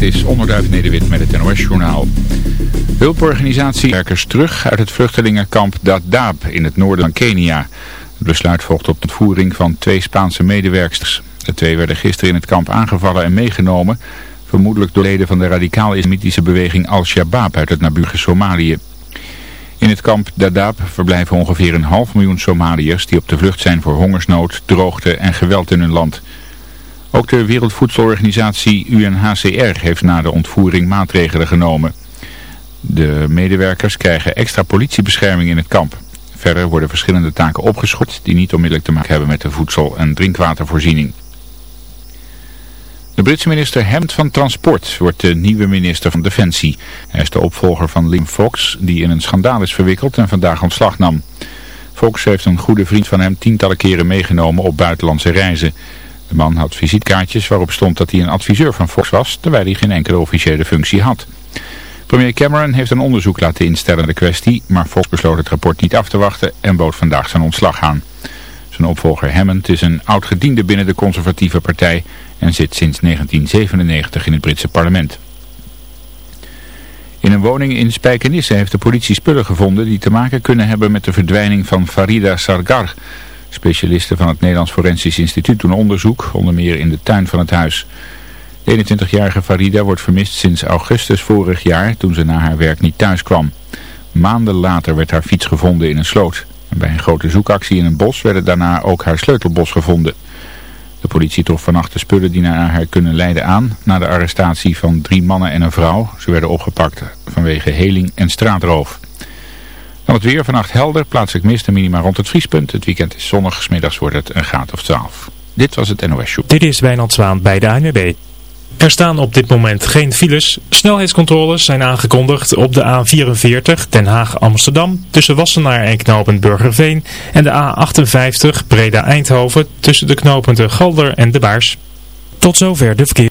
Is Onderduif Nederwit met het NOS-journaal. Hulporganisatie werkers terug uit het vluchtelingenkamp Dadaab in het noorden van Kenia. Het besluit volgt op de voering van twee Spaanse medewerksters. De twee werden gisteren in het kamp aangevallen en meegenomen... vermoedelijk door leden van de radicaal-islamitische beweging Al-Shabaab uit het naburige Somalië. In het kamp Dadaab verblijven ongeveer een half miljoen Somaliërs... die op de vlucht zijn voor hongersnood, droogte en geweld in hun land... Ook de Wereldvoedselorganisatie UNHCR heeft na de ontvoering maatregelen genomen. De medewerkers krijgen extra politiebescherming in het kamp. Verder worden verschillende taken opgeschort die niet onmiddellijk te maken hebben met de voedsel- en drinkwatervoorziening. De Britse minister Hemd van Transport wordt de nieuwe minister van Defensie. Hij is de opvolger van Liam Fox, die in een schandaal is verwikkeld en vandaag ontslag nam. Fox heeft een goede vriend van hem tientallen keren meegenomen op buitenlandse reizen. De man had visitekaartjes waarop stond dat hij een adviseur van Fox was, terwijl hij geen enkele officiële functie had. Premier Cameron heeft een onderzoek laten instellen naar de kwestie, maar Fox besloot het rapport niet af te wachten en bood vandaag zijn ontslag aan. Zijn opvolger Hammond is een oud-gediende binnen de conservatieve partij en zit sinds 1997 in het Britse parlement. In een woning in Spijkenisse heeft de politie spullen gevonden die te maken kunnen hebben met de verdwijning van Farida Sargar... Specialisten van het Nederlands Forensisch Instituut doen onderzoek, onder meer in de tuin van het huis. De 21-jarige Farida wordt vermist sinds augustus vorig jaar, toen ze na haar werk niet thuis kwam. Maanden later werd haar fiets gevonden in een sloot. bij een grote zoekactie in een bos werden daarna ook haar sleutelbos gevonden. De politie trof vannacht de spullen die naar haar kunnen leiden aan, na de arrestatie van drie mannen en een vrouw. Ze werden opgepakt vanwege heling en straatroof. Dan het weer vannacht helder, plaatselijk mist en minima rond het vriespunt. Het weekend is zonnig, smiddags wordt het een graad of 12. Dit was het NOS Show. Dit is Wijnand Zwaan bij de ANWB. Er staan op dit moment geen files. Snelheidscontroles zijn aangekondigd op de A44 Den Haag-Amsterdam tussen Wassenaar en knooppunt Burgerveen en de A58 Breda-Eindhoven tussen de knooppunten Galder en De Baars. Tot zover de verkeer.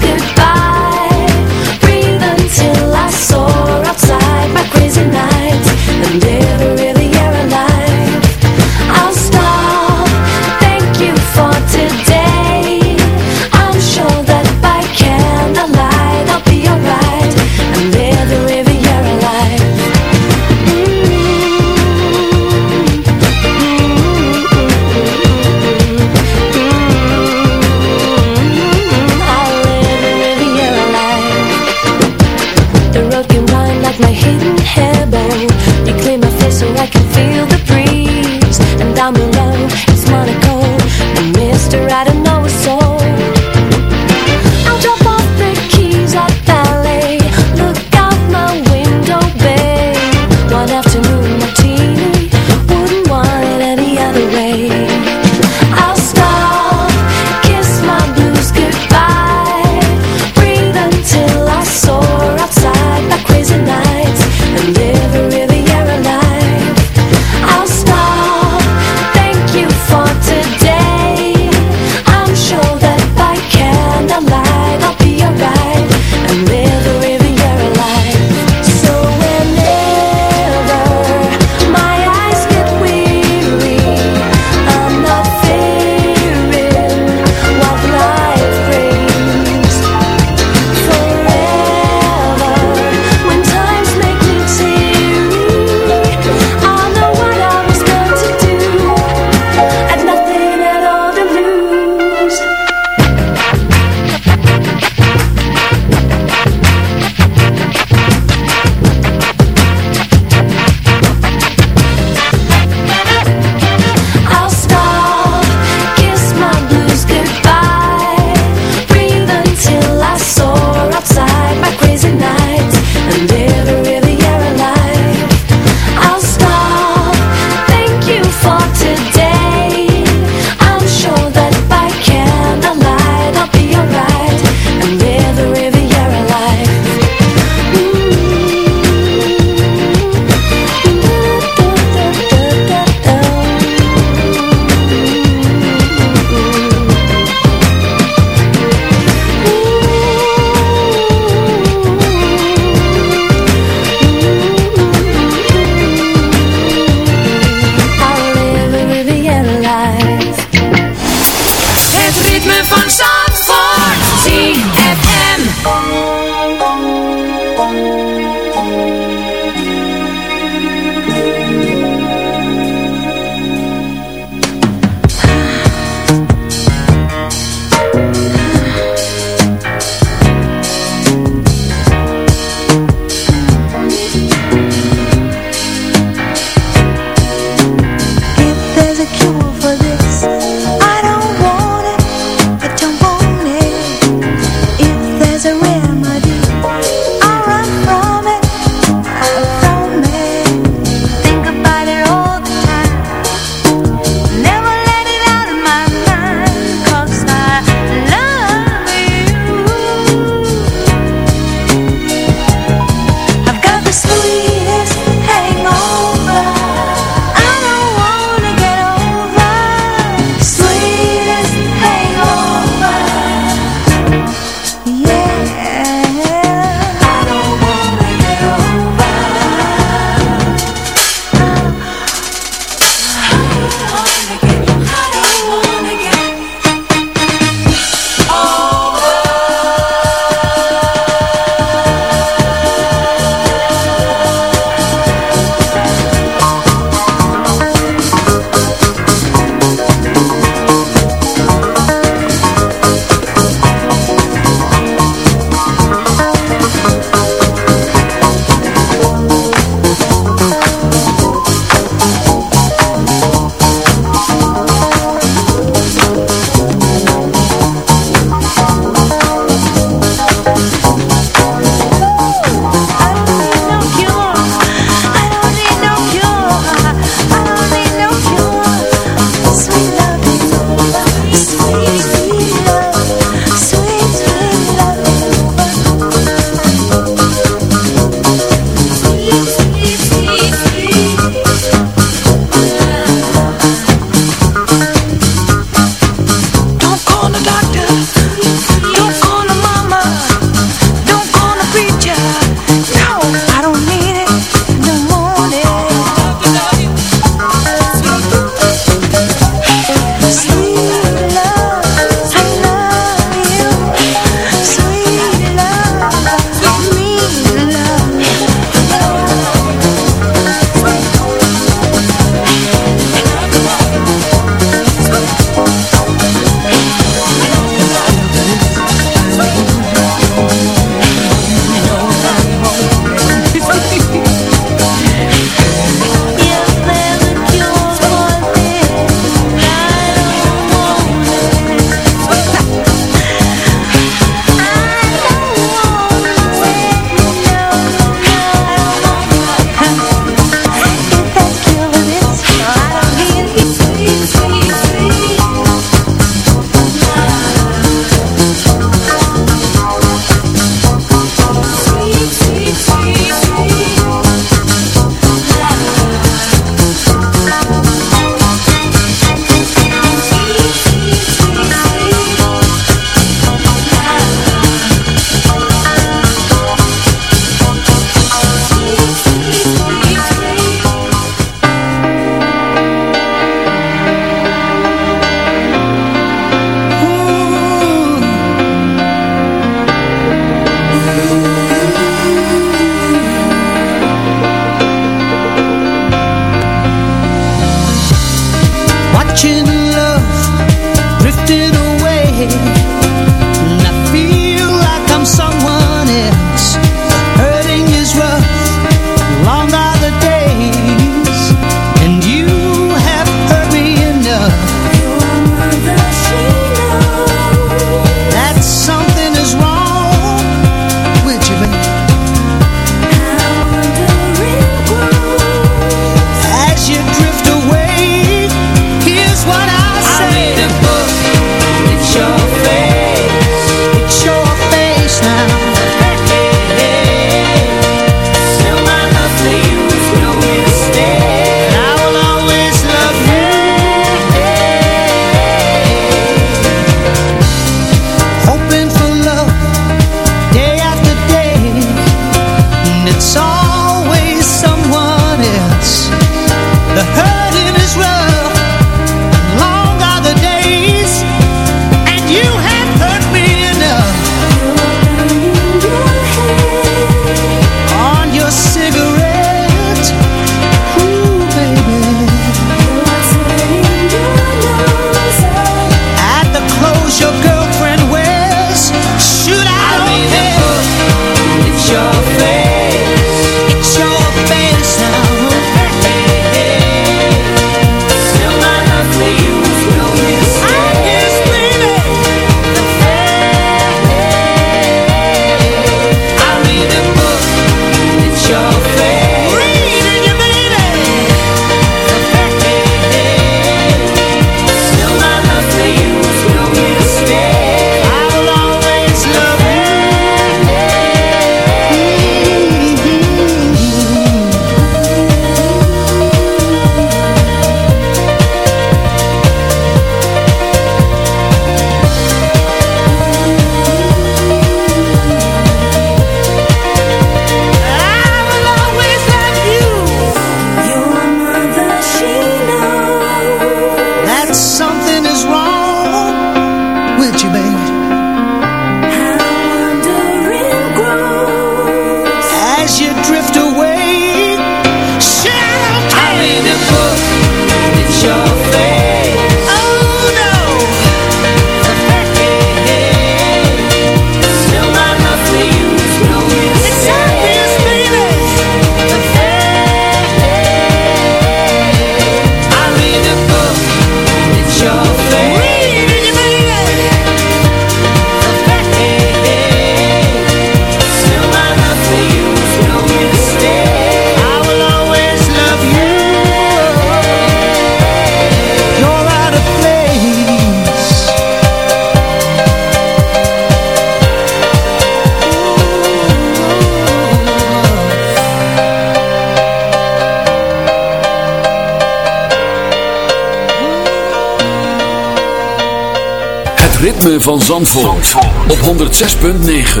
Van Zandvoort, op 106.9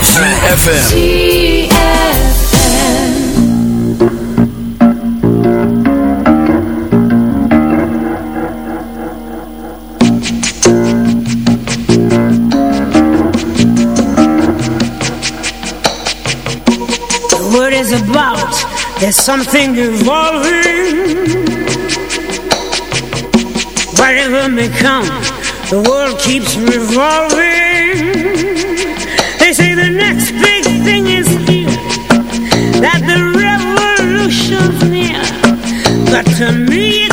CFFM The word is about There's something evolving. Whatever may come The world keeps revolving. They say the next big thing is here That the revolution's near. But to me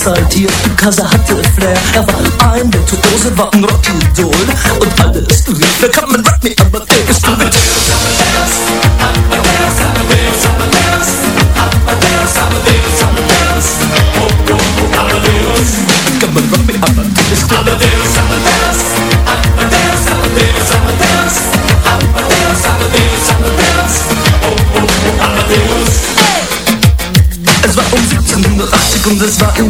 exaltiert, Kasa hatte Flair. Er war ein Virtuose, war ein Rockidol. Und alles lief, er kann man rock me, aber der ist du mit. Rock me, I'm a dance, I'm und es war in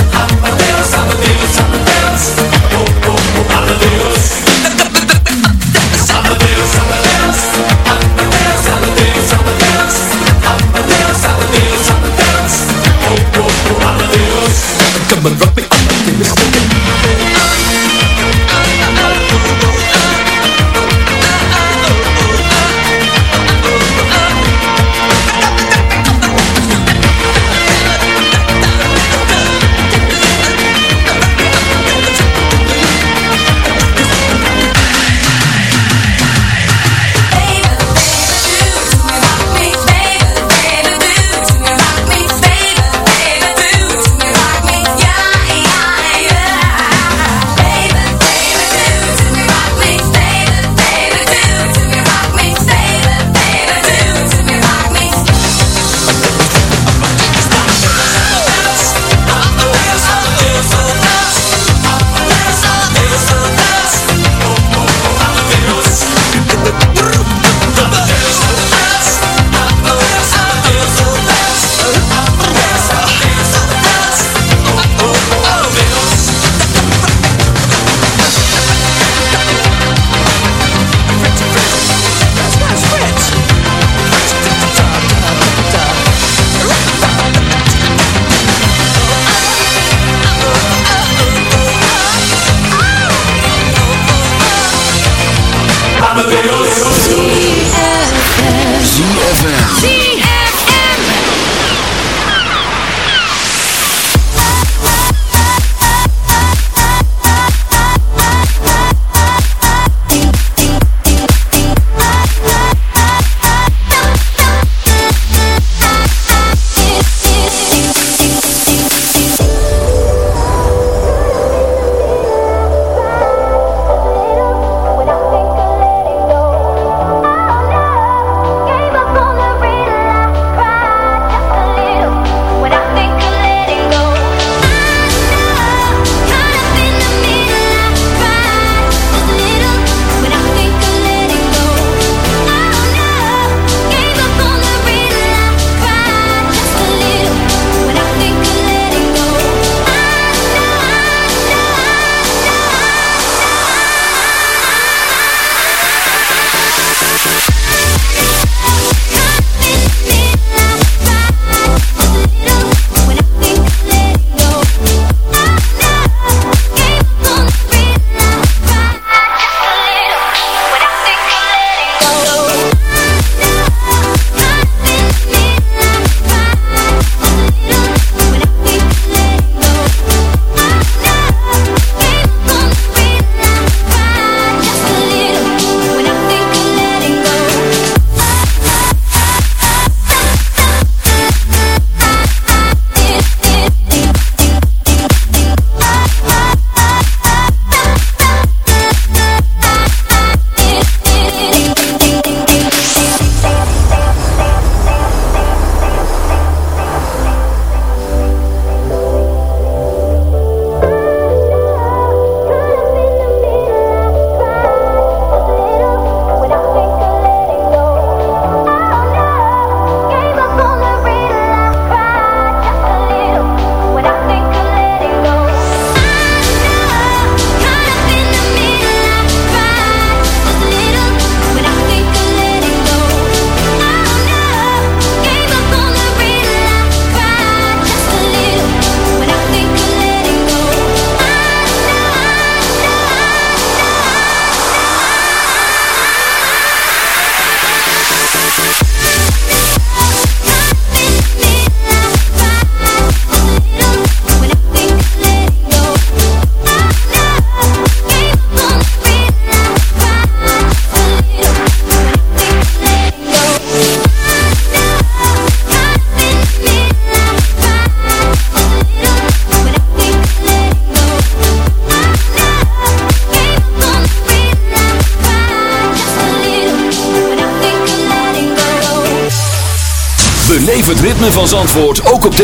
but rock me up.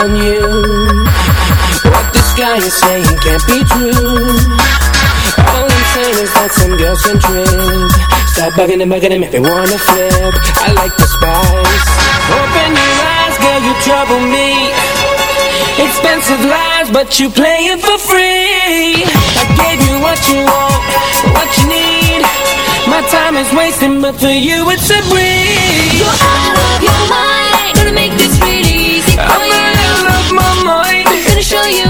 than you. What this guy is saying can't be true. All I'm saying is that some girls can trip Stop bugging and bugging him if they wanna flip. I like the spice. Open your eyes, girl, you trouble me. Expensive lies, but you play it for free. I gave you what you want, what you need. My time is wasting, but for you it's a breeze. You're out of your mind. show you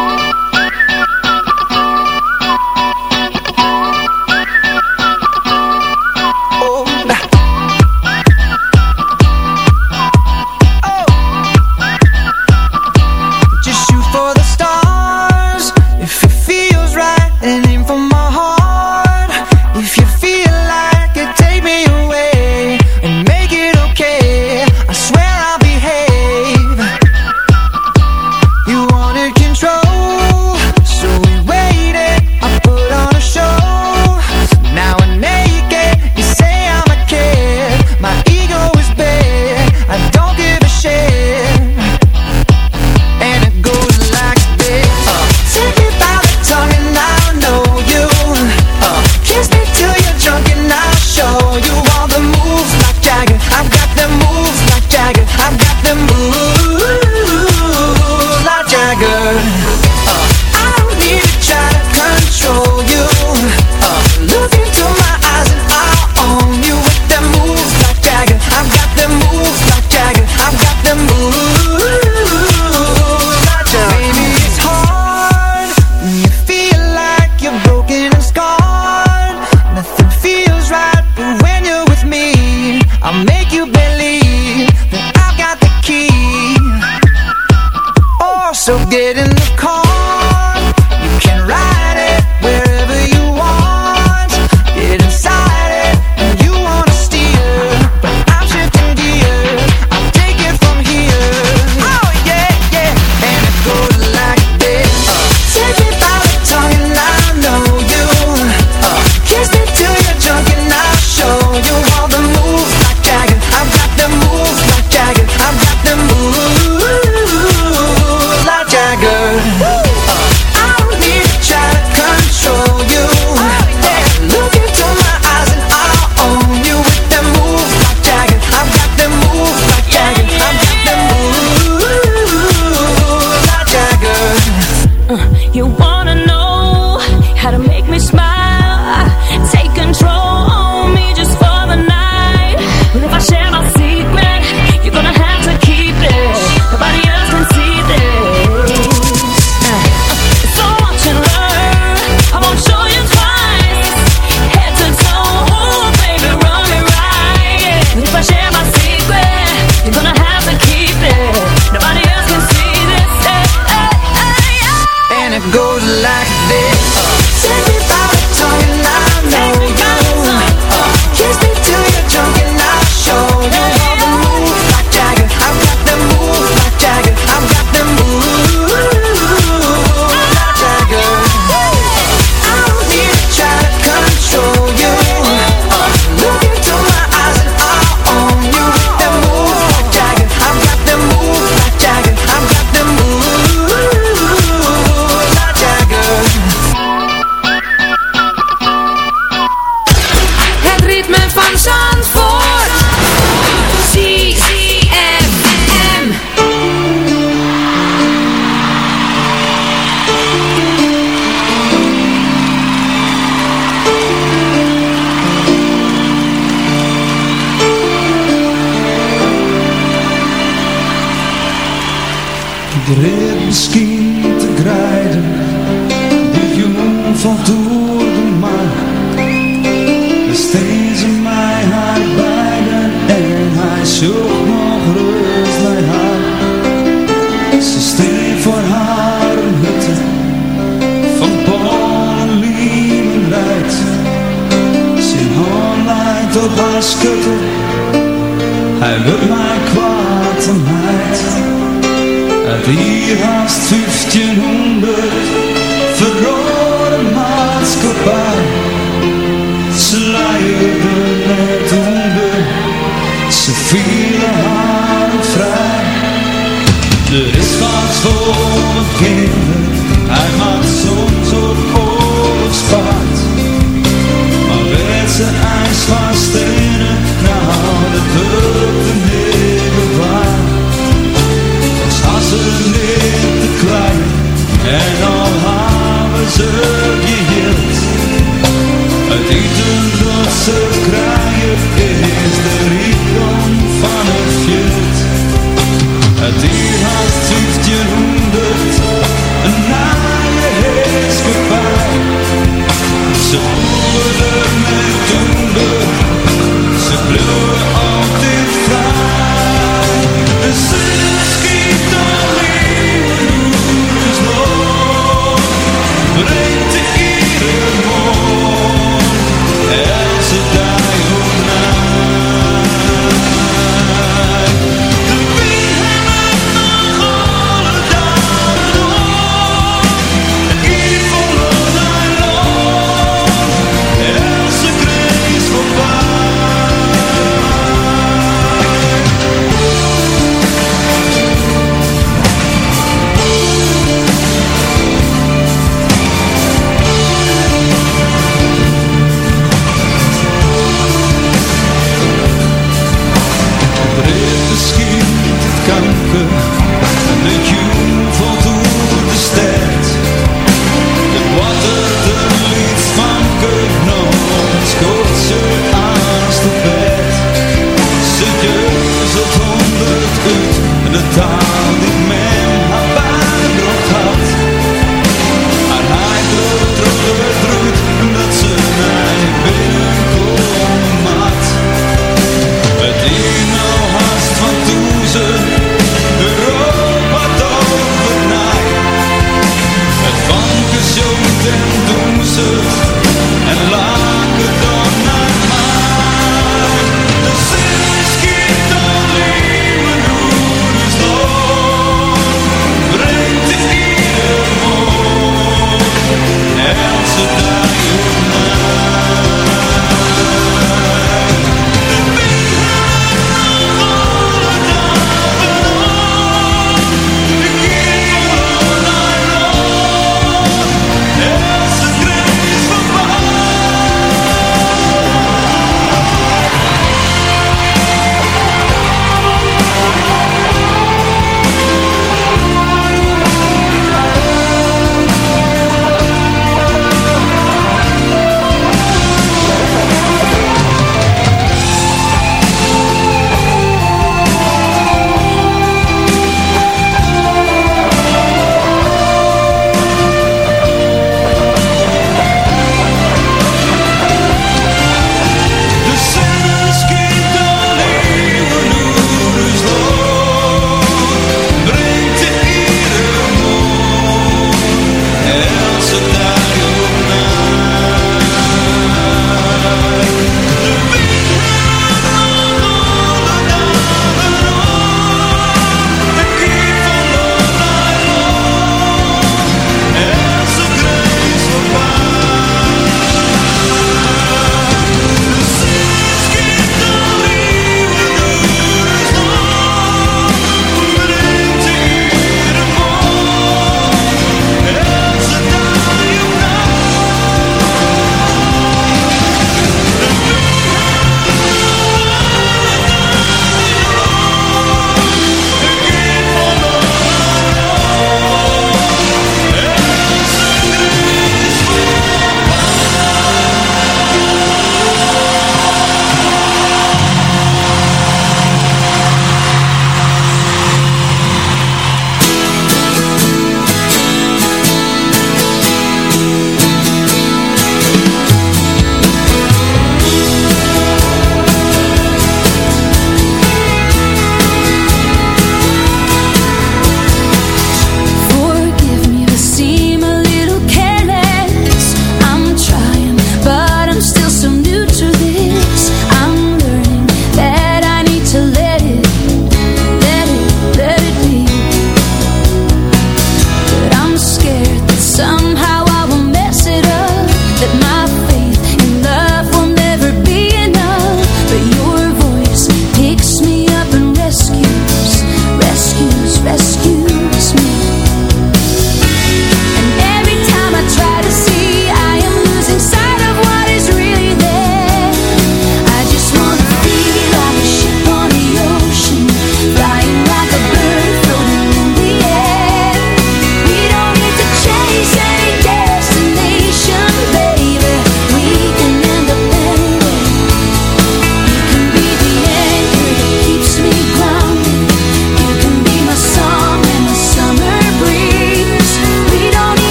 like this.